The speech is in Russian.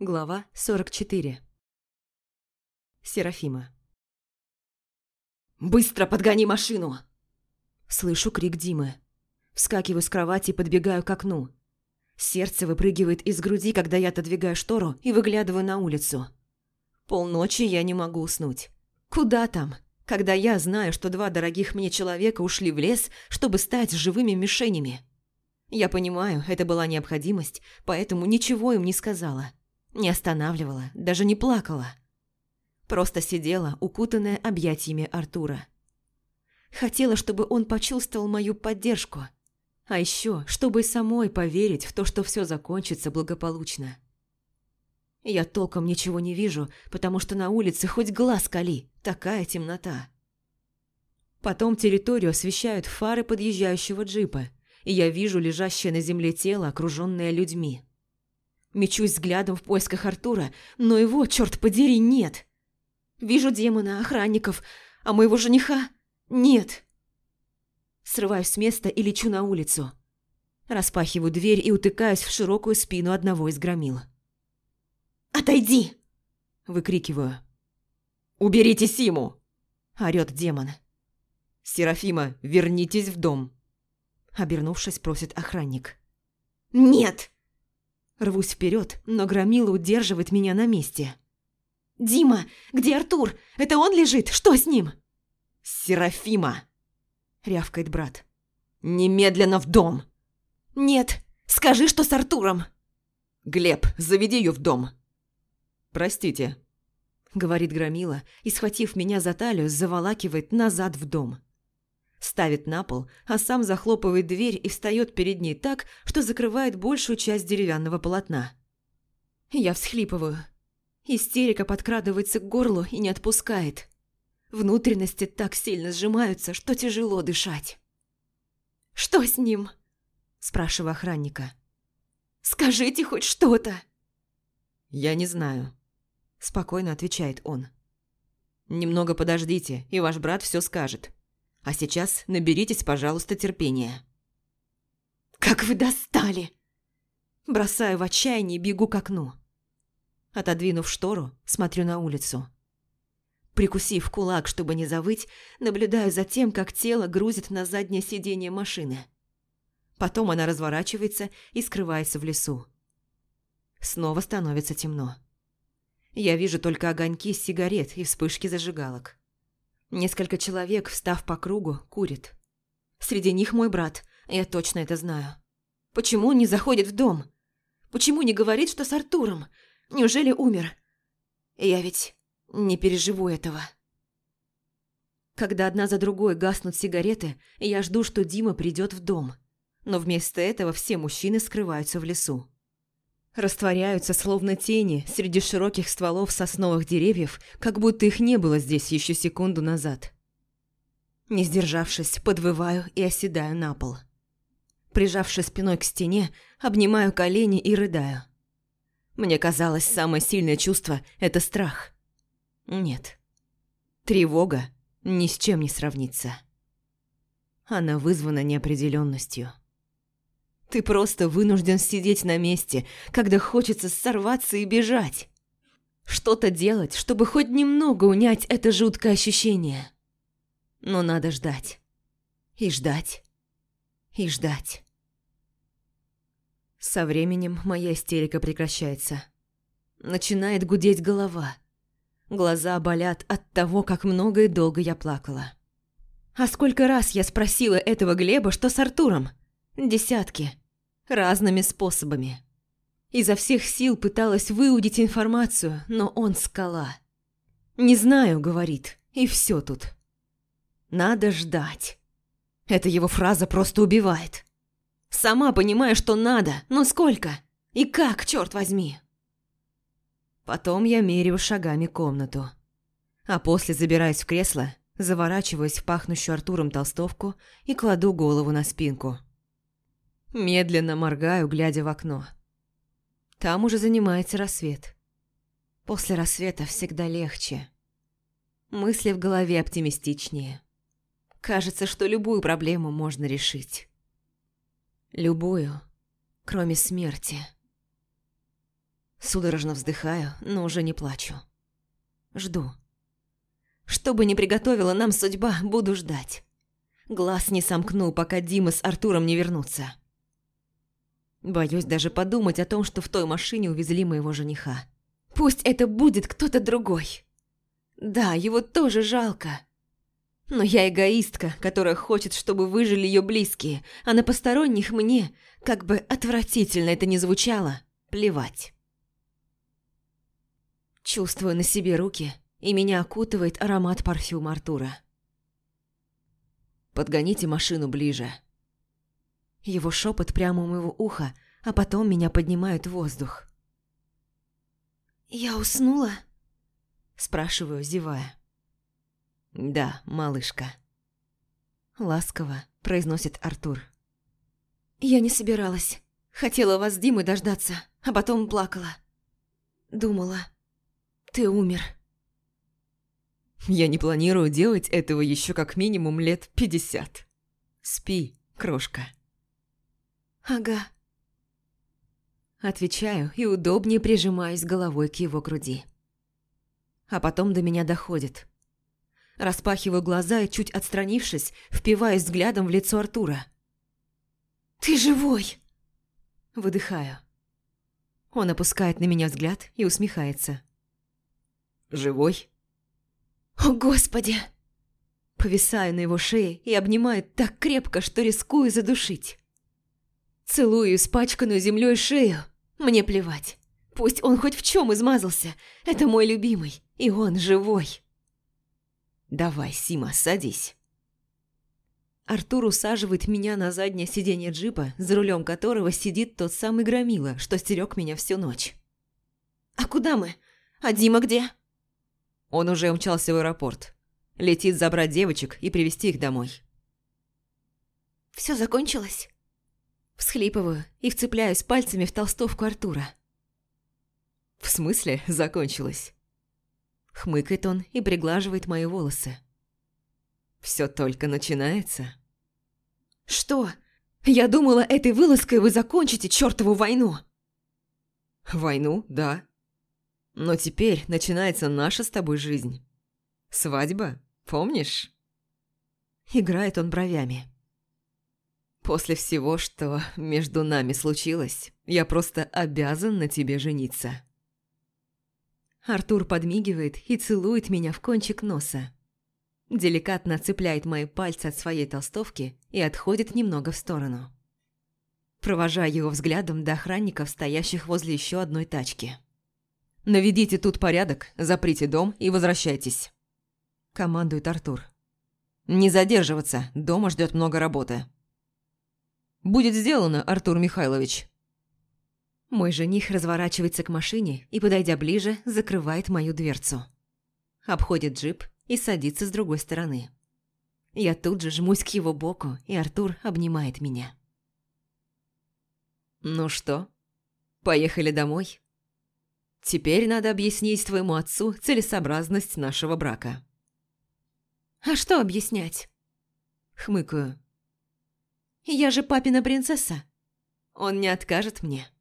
Глава 44 Серафима «Быстро подгони машину!» Слышу крик Димы. Вскакиваю с кровати и подбегаю к окну. Сердце выпрыгивает из груди, когда я отодвигаю штору и выглядываю на улицу. Полночи я не могу уснуть. Куда там, когда я знаю, что два дорогих мне человека ушли в лес, чтобы стать живыми мишенями? Я понимаю, это была необходимость, поэтому ничего им не сказала. Не останавливала, даже не плакала. Просто сидела, укутанная объятиями Артура. Хотела, чтобы он почувствовал мою поддержку. А еще, чтобы самой поверить в то, что все закончится благополучно. Я толком ничего не вижу, потому что на улице хоть глаз кали, такая темнота. Потом территорию освещают фары подъезжающего джипа, и я вижу лежащее на земле тело, окруженное людьми. Мечусь взглядом в поисках Артура, но его, черт подери, нет. Вижу демона, охранников, а моего жениха нет. Срываюсь с места и лечу на улицу. Распахиваю дверь и утыкаюсь в широкую спину одного из громил. «Отойди!» – выкрикиваю. «Уберите Симу!» – орёт демон. «Серафима, вернитесь в дом!» Обернувшись, просит охранник. «Нет!» Рвусь вперед, но громила удерживает меня на месте. «Дима, где Артур? Это он лежит? Что с ним?» «Серафима!» – рявкает брат. «Немедленно в дом!» «Нет, скажи, что с Артуром!» «Глеб, заведи ее в дом!» «Простите», – говорит Громила и, схватив меня за талию, заволакивает назад в дом. Ставит на пол, а сам захлопывает дверь и встает перед ней так, что закрывает большую часть деревянного полотна. Я всхлипываю. Истерика подкрадывается к горлу и не отпускает. Внутренности так сильно сжимаются, что тяжело дышать. «Что с ним?» – спрашиваю охранника. «Скажите хоть что-то!» «Я не знаю», – спокойно отвечает он. «Немного подождите, и ваш брат все скажет. А сейчас наберитесь, пожалуйста, терпения». «Как вы достали!» Бросаю в отчаянии и бегу к окну. Отодвинув штору, смотрю на улицу. Прикусив кулак, чтобы не завыть, наблюдаю за тем, как тело грузит на заднее сиденье машины. Потом она разворачивается и скрывается в лесу. Снова становится темно. Я вижу только огоньки сигарет и вспышки зажигалок. Несколько человек, встав по кругу, курят. Среди них мой брат, я точно это знаю. Почему он не заходит в дом? Почему не говорит, что с Артуром? Неужели умер? Я ведь не переживу этого. Когда одна за другой гаснут сигареты, я жду, что Дима придет в дом. Но вместо этого все мужчины скрываются в лесу. Растворяются, словно тени, среди широких стволов сосновых деревьев, как будто их не было здесь еще секунду назад. Не сдержавшись, подвываю и оседаю на пол. Прижавшись спиной к стене, обнимаю колени и рыдаю. Мне казалось, самое сильное чувство – это страх. Нет. Тревога ни с чем не сравнится. Она вызвана неопределенностью. Ты просто вынужден сидеть на месте, когда хочется сорваться и бежать. Что-то делать, чтобы хоть немного унять это жуткое ощущение. Но надо ждать. И ждать. И ждать. Со временем моя истерика прекращается. Начинает гудеть голова. Глаза болят от того, как много и долго я плакала. А сколько раз я спросила этого Глеба, что с Артуром? Десятки разными способами. Изо всех сил пыталась выудить информацию, но он скала. «Не знаю», — говорит, и все тут. «Надо ждать». Эта его фраза просто убивает. Сама понимаю, что надо, но сколько? И как, черт возьми? Потом я меряю шагами комнату. А после забираюсь в кресло, заворачиваюсь в пахнущую Артуром толстовку и кладу голову на спинку. Медленно моргаю, глядя в окно. Там уже занимается рассвет. После рассвета всегда легче. Мысли в голове оптимистичнее. Кажется, что любую проблему можно решить. Любую, кроме смерти. Судорожно вздыхаю, но уже не плачу. Жду. Что бы ни приготовила нам судьба, буду ждать. Глаз не сомкну, пока Дима с Артуром не вернутся. Боюсь даже подумать о том, что в той машине увезли моего жениха. Пусть это будет кто-то другой. Да, его тоже жалко. Но я эгоистка, которая хочет, чтобы выжили ее близкие, а на посторонних мне, как бы отвратительно это ни звучало, плевать. Чувствую на себе руки, и меня окутывает аромат парфюма Артура. «Подгоните машину ближе». Его шепот прямо у моего уха, а потом меня поднимает в воздух. «Я уснула?» Спрашиваю, зевая. «Да, малышка». Ласково произносит Артур. «Я не собиралась. Хотела вас с Димой дождаться, а потом плакала. Думала, ты умер». «Я не планирую делать этого еще как минимум лет пятьдесят. Спи, крошка». «Ага». Отвечаю и удобнее прижимаюсь головой к его груди. А потом до меня доходит. Распахиваю глаза и, чуть отстранившись, впиваюсь взглядом в лицо Артура. «Ты живой!» Выдыхаю. Он опускает на меня взгляд и усмехается. «Живой?» «О, Господи!» Повисаю на его шее и обнимаю так крепко, что рискую задушить. Целую испачканную землей шею. Мне плевать. Пусть он хоть в чем измазался. Это мой любимый, и он живой. «Давай, Сима, садись». Артур усаживает меня на заднее сиденье джипа, за рулем которого сидит тот самый громила, что стерег меня всю ночь. «А куда мы? А Дима где?» Он уже умчался в аэропорт. Летит забрать девочек и привезти их домой. «Все закончилось?» Всхлипываю и вцепляюсь пальцами в толстовку Артура. «В смысле закончилось?» Хмыкает он и приглаживает мои волосы. «Все только начинается». «Что? Я думала, этой вылазкой вы закончите чертову войну!» «Войну, да. Но теперь начинается наша с тобой жизнь. Свадьба, помнишь?» Играет он бровями. «После всего, что между нами случилось, я просто обязан на тебе жениться». Артур подмигивает и целует меня в кончик носа. Деликатно цепляет мои пальцы от своей толстовки и отходит немного в сторону. Провожаю его взглядом до охранников, стоящих возле еще одной тачки. «Наведите тут порядок, заприте дом и возвращайтесь», – командует Артур. «Не задерживаться, дома ждет много работы». «Будет сделано, Артур Михайлович», мой жених разворачивается к машине и, подойдя ближе, закрывает мою дверцу. Обходит джип и садится с другой стороны. Я тут же жмусь к его боку, и Артур обнимает меня. «Ну что, поехали домой?» «Теперь надо объяснить твоему отцу целесообразность нашего брака». «А что объяснять?» Хмыкаю. «Я же папина принцесса. Он не откажет мне».